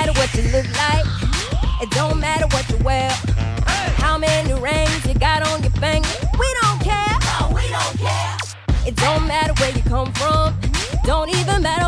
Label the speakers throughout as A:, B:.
A: matter what you look like. It don't matter what you wear. How many rings you got on your finger. We don't care.
B: No, we don't care.
A: It don't matter where you come from. Don't even matter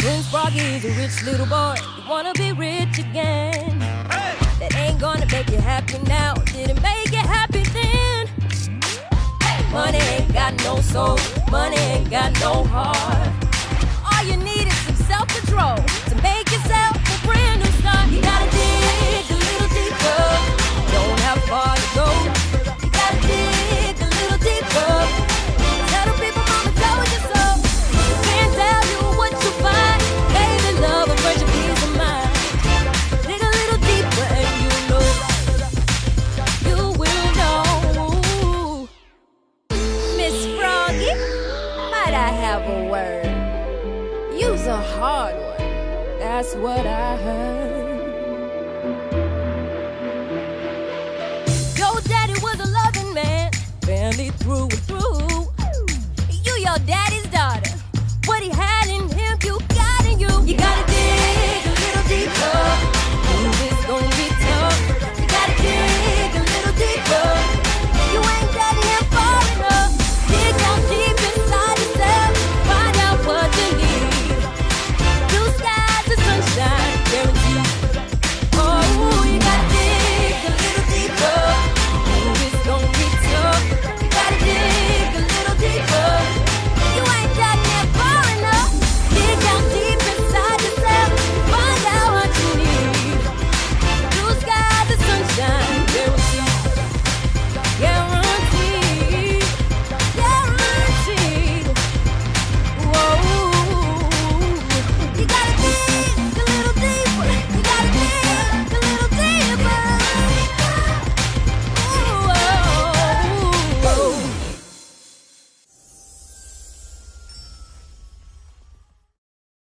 A: Prince Froggy is a rich little boy. You wanna be rich again. That ain't gonna make you happy now. Didn't make you happy then. Money ain't got no soul. Money ain't got no heart. Might I have a word? You's a hard one. That's what I heard.